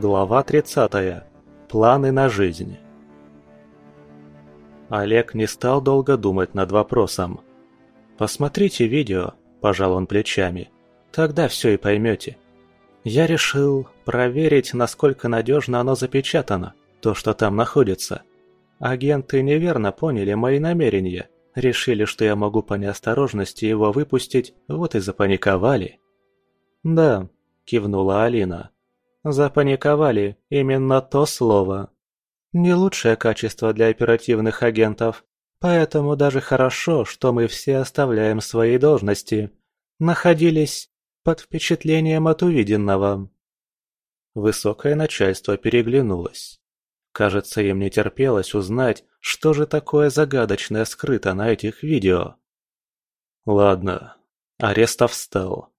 Глава 30. Планы на жизнь. Олег не стал долго думать над вопросом. «Посмотрите видео», – пожал он плечами. «Тогда все и поймете. Я решил проверить, насколько надежно оно запечатано, то, что там находится. Агенты неверно поняли мои намерения, решили, что я могу по неосторожности его выпустить, вот и запаниковали». «Да», – кивнула Алина. Запаниковали – именно то слово. Не лучшее качество для оперативных агентов, поэтому даже хорошо, что мы все оставляем свои должности. Находились под впечатлением от увиденного. Высокое начальство переглянулось. Кажется, им не терпелось узнать, что же такое загадочное скрыто на этих видео. Ладно, Арестов встал.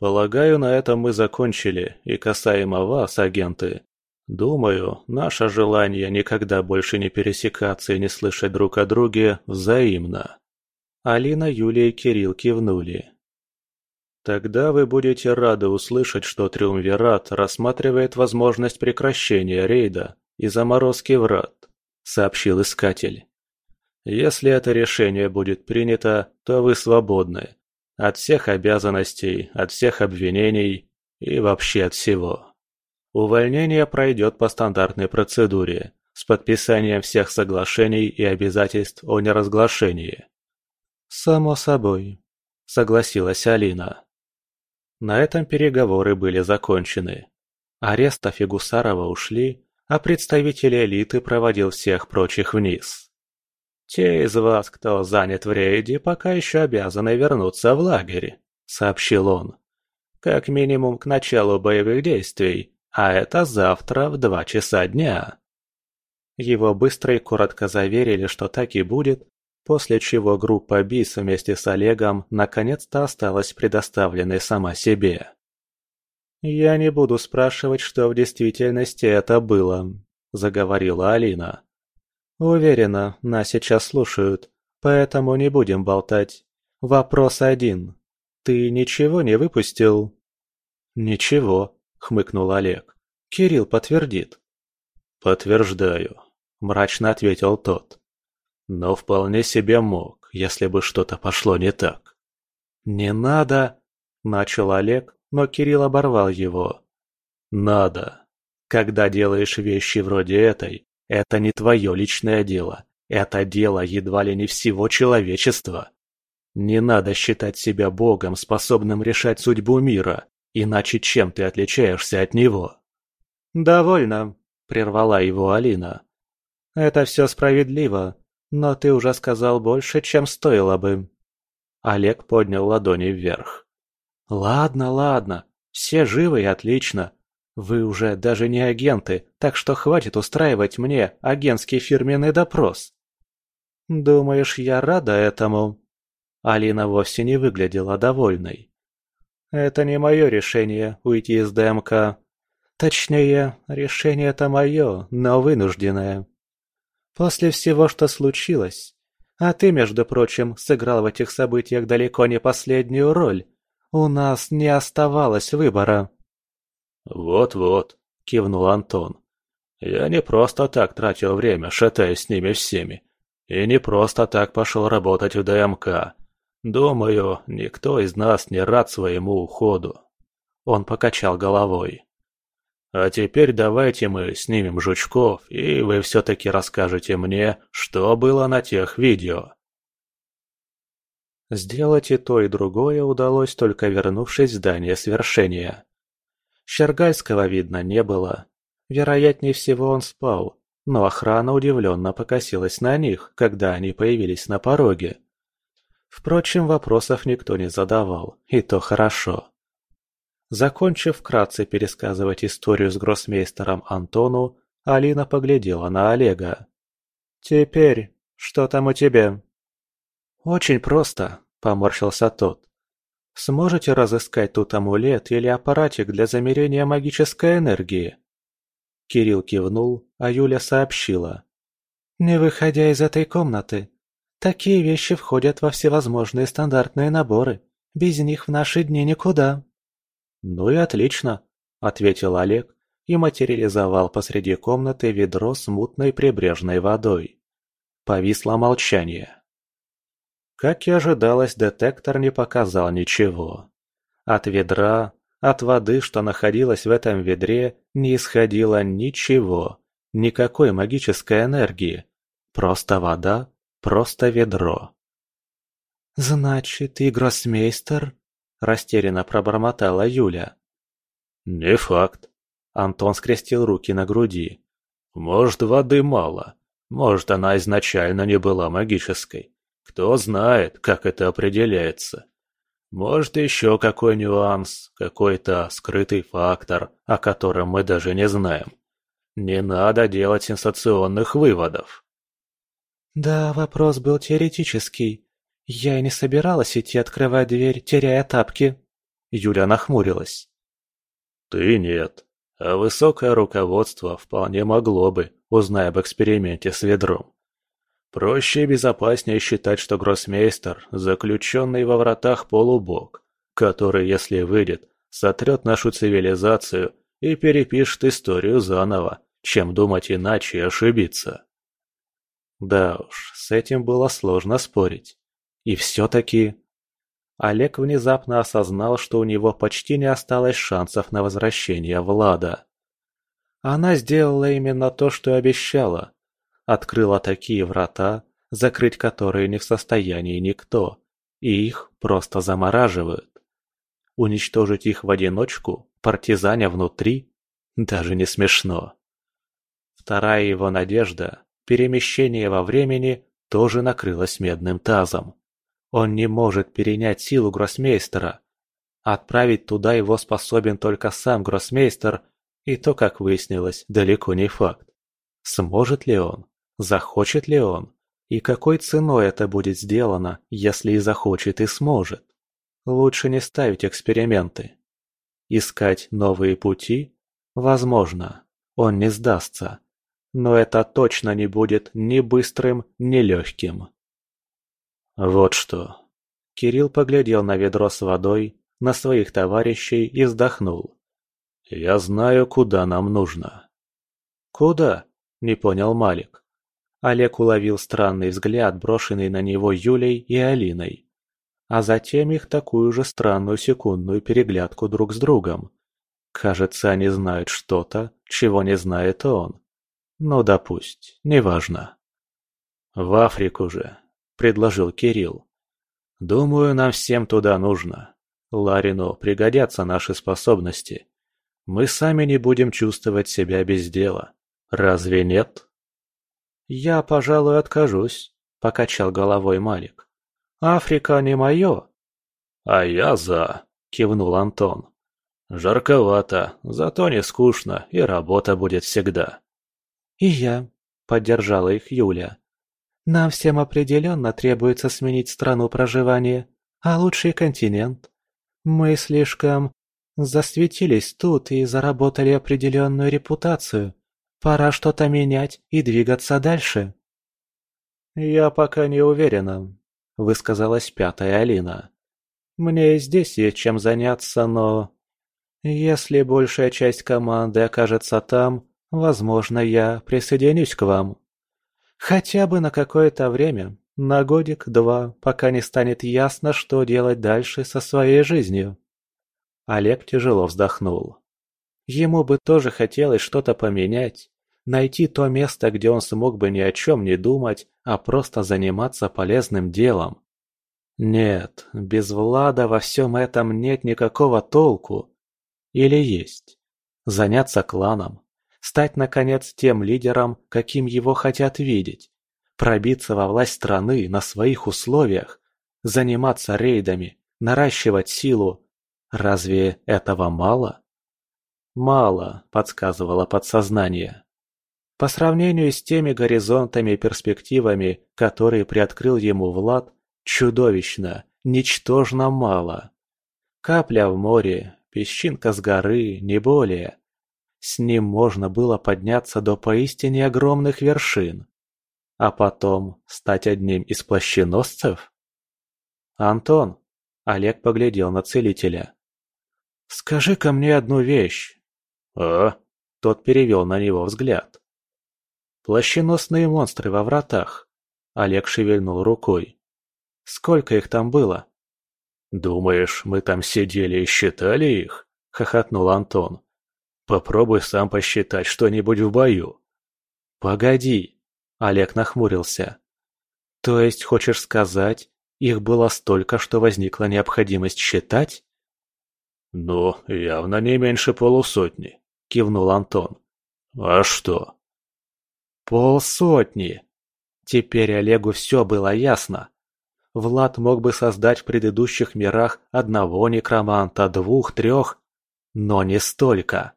Полагаю, на этом мы закончили, и касаемо вас, агенты. Думаю, наше желание никогда больше не пересекаться и не слышать друг о друге взаимно. Алина, Юлия и Кирилл кивнули. Тогда вы будете рады услышать, что Триумвират рассматривает возможность прекращения рейда и заморозки врат, сообщил искатель. Если это решение будет принято, то вы свободны от всех обязанностей, от всех обвинений и вообще от всего. Увольнение пройдет по стандартной процедуре, с подписанием всех соглашений и обязательств о неразглашении. «Само собой», — согласилась Алина. На этом переговоры были закончены. Арестов и Гусарова ушли, а представитель элиты проводил всех прочих вниз. «Те из вас, кто занят в рейде, пока еще обязаны вернуться в лагерь», — сообщил он. «Как минимум к началу боевых действий, а это завтра в два часа дня». Его быстро и коротко заверили, что так и будет, после чего группа БИС вместе с Олегом наконец-то осталась предоставленной сама себе. «Я не буду спрашивать, что в действительности это было», — заговорила Алина. Уверена, нас сейчас слушают, поэтому не будем болтать. Вопрос один. Ты ничего не выпустил? Ничего, хмыкнул Олег. Кирилл подтвердит. Подтверждаю, мрачно ответил тот. Но вполне себе мог, если бы что-то пошло не так. Не надо, начал Олег, но Кирилл оборвал его. Надо. Когда делаешь вещи вроде этой, это не твое личное дело. Это дело едва ли не всего человечества. Не надо считать себя богом, способным решать судьбу мира, иначе чем ты отличаешься от него? «Довольно», — прервала его Алина. «Это все справедливо, но ты уже сказал больше, чем стоило бы». Олег поднял ладони вверх. «Ладно, ладно, все живы и отлично. Вы уже даже не агенты, так что хватит устраивать мне агентский фирменный допрос. Думаешь, я рада этому? Алина вовсе не выглядела довольной. Это не мое решение уйти из ДМК. Точнее, решение это мое, но вынужденное. После всего, что случилось, а ты, между прочим, сыграл в этих событиях далеко не последнюю роль, у нас не оставалось выбора. «Вот-вот», — кивнул Антон. «Я не просто так тратил время, шатаясь с ними всеми. И не просто так пошел работать в ДМК. Думаю, никто из нас не рад своему уходу». Он покачал головой. «А теперь давайте мы снимем жучков, и вы все-таки расскажете мне, что было на тех видео». Сделать и то, и другое удалось, только вернувшись в здание свершения. Щергальского видно не было. Вероятнее всего он спал, но охрана удивленно покосилась на них, когда они появились на пороге. Впрочем, вопросов никто не задавал, и то хорошо. Закончив вкратце пересказывать историю с гроссмейстером Антону, Алина поглядела на Олега. «Теперь, что там у тебя?» «Очень просто», — поморщился тот. Сможете разыскать тут амулет или аппаратик для замерения магической энергии?» Кирилл кивнул, а Юля сообщила. «Не выходя из этой комнаты. Такие вещи входят во всевозможные стандартные наборы. Без них в наши дни никуда». «Ну и отлично», — ответил Олег и материализовал посреди комнаты ведро с мутной прибрежной водой. Повисло молчание. Как и ожидалось, детектор не показал ничего. От ведра, от воды, что находилась в этом ведре, не исходило ничего, никакой магической энергии. Просто вода, просто ведро. «Значит, и гроссмейстер?» – растерянно пробормотала Юля. «Не факт». Антон скрестил руки на груди. «Может, воды мало. Может, она изначально не была магической. Кто знает, как это определяется. Может, еще какой нюанс, какой-то скрытый фактор, о котором мы даже не знаем. Не надо делать сенсационных выводов. Да, вопрос был теоретический. Я и не собиралась идти открывать дверь, теряя тапки. Юля нахмурилась. Ты нет. А высокое руководство вполне могло бы, узная об эксперименте с ведром. Проще и безопаснее считать, что гроссмейстер – заключенный во вратах полубог, который, если выйдет, сотрет нашу цивилизацию и перепишет историю заново, чем думать иначе и ошибиться. Да уж, с этим было сложно спорить. И все-таки... Олег внезапно осознал, что у него почти не осталось шансов на возвращение Влада. Она сделала именно то, что обещала. Открыла такие врата, закрыть которые не в состоянии никто, и их просто замораживают. Уничтожить их в одиночку, партизаня внутри, даже не смешно. Вторая его надежда – перемещение во времени – тоже накрылась медным тазом. Он не может перенять силу гроссмейстера. Отправить туда его способен только сам гроссмейстер, и то, как выяснилось, далеко не факт. Сможет ли он? Захочет ли он? И какой ценой это будет сделано, если и захочет, и сможет? Лучше не ставить эксперименты. Искать новые пути? Возможно. Он не сдастся. Но это точно не будет ни быстрым, ни легким. Вот что. Кирилл поглядел на ведро с водой, на своих товарищей и вздохнул. «Я знаю, куда нам нужно». «Куда?» – не понял Малик. Олег уловил странный взгляд, брошенный на него Юлей и Алиной. А затем их такую же странную секундную переглядку друг с другом. Кажется, они знают что-то, чего не знает он. Ну да неважно. «В Африку же», — предложил Кирилл. «Думаю, нам всем туда нужно. Ларину пригодятся наши способности. Мы сами не будем чувствовать себя без дела. Разве нет?» «Я, пожалуй, откажусь», — покачал головой Малик. «Африка не мое». «А я за», — кивнул Антон. «Жарковато, зато не скучно, и работа будет всегда». «И я», — поддержала их Юля. «Нам всем определенно требуется сменить страну проживания, а лучший континент. Мы слишком засветились тут и заработали определенную репутацию. Пора что-то менять и двигаться дальше». «Я пока не уверена», — высказалась пятая Алина. «Мне и здесь есть чем заняться, но...» «Если большая часть команды окажется там, Возможно, я присоединюсь к вам. Хотя бы на какое-то время, на годик-два, пока не станет ясно, что делать дальше со своей жизнью. Олег тяжело вздохнул. Ему бы тоже хотелось что-то поменять, найти то место, где он смог бы ни о чем не думать, а просто заниматься полезным делом. Нет, без Влада во всем этом нет никакого толку. Или есть? Заняться кланом, Стать, наконец, тем лидером, каким его хотят видеть. Пробиться во власть страны на своих условиях. Заниматься рейдами, наращивать силу. Разве этого мало? Мало, подсказывало подсознание. По сравнению с теми горизонтами и перспективами, которые приоткрыл ему Влад, чудовищно, ничтожно мало. Капля в море, песчинка с горы, не более. С ним можно было подняться до поистине огромных вершин. А потом стать одним из плащеносцев? «Антон!» – Олег поглядел на целителя. «Скажи-ка мне одну вещь». «А?» Тот перевел на него взгляд. «Плащеносные монстры во вратах», — Олег шевельнул рукой. «Сколько их там было?» «Думаешь, мы там сидели и считали их?» — хохотнул Антон. «Попробуй сам посчитать что-нибудь в бою». «Погоди», — Олег нахмурился. «То есть хочешь сказать, их было столько, что возникла необходимость считать?» «Ну, явно не меньше полусотни», — кивнул Антон. «А что?» «Полсотни!» Теперь Олегу все было ясно. Влад мог бы создать в предыдущих мирах одного некроманта, двух, трех, но не столько.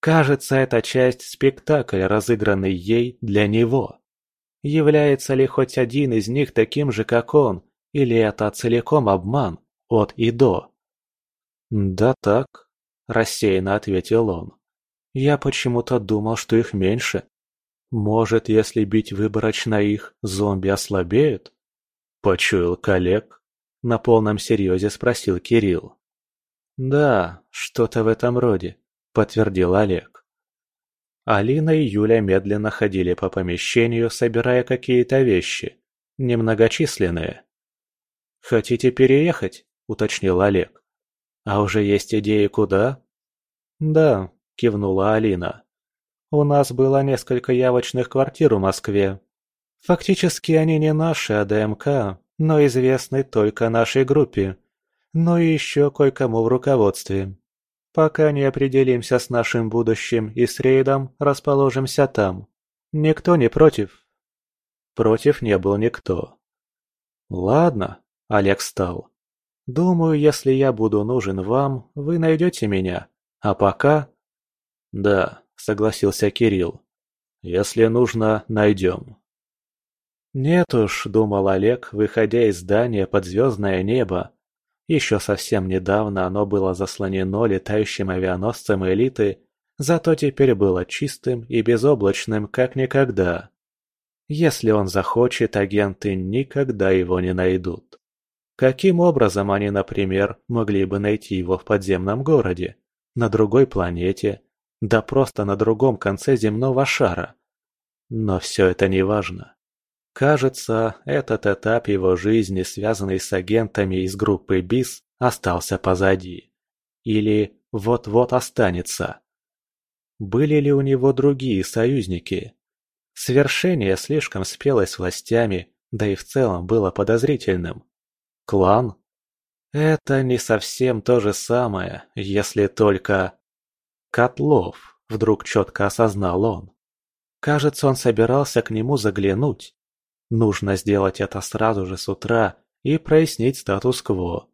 Кажется, эта часть спектакля, разыгранный ей для него. Является ли хоть один из них таким же, как он, или это целиком обман, от и до? «Да так», – рассеянно ответил он. «Я почему-то думал, что их меньше. Может, если бить выборочно их, зомби ослабеют?» «Почуял коллег?» – на полном серьезе спросил Кирилл. «Да, что-то в этом роде», – подтвердил Олег. Алина и Юля медленно ходили по помещению, собирая какие-то вещи, немногочисленные. «Хотите переехать?» – уточнил Олег. «А уже есть идеи куда?» «Да», – кивнула Алина. «У нас было несколько явочных квартир в Москве. Фактически они не наши, а ДМК, но известны только нашей группе. Ну и еще кое-кому в руководстве. Пока не определимся с нашим будущим и с рейдом, расположимся там. Никто не против?» Против не был никто. «Ладно», – Олег встал. Думаю, если я буду нужен вам, вы найдете меня. А пока...» «Да», — согласился Кирилл. «Если нужно, найдем». «Нет уж», — думал Олег, выходя из здания под звездное небо. Еще совсем недавно оно было заслонено летающим авианосцем элиты, зато теперь было чистым и безоблачным, как никогда. Если он захочет, агенты никогда его не найдут. Каким образом они, например, могли бы найти его в подземном городе, на другой планете, да просто на другом конце земного шара? Но все это не важно. Кажется, этот этап его жизни, связанный с агентами из группы БИС, остался позади. Или вот-вот останется. Были ли у него другие союзники? Свершение слишком спелось властями, да и в целом было подозрительным. Клан? Это не совсем то же самое, если только... Котлов, вдруг четко осознал он. Кажется, он собирался к нему заглянуть. Нужно сделать это сразу же с утра и прояснить статус-кво.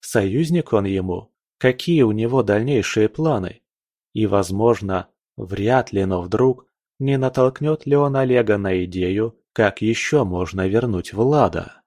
Союзник он ему? Какие у него дальнейшие планы? И, возможно, вряд ли, но вдруг, не натолкнет ли он Олега на идею, как еще можно вернуть Влада?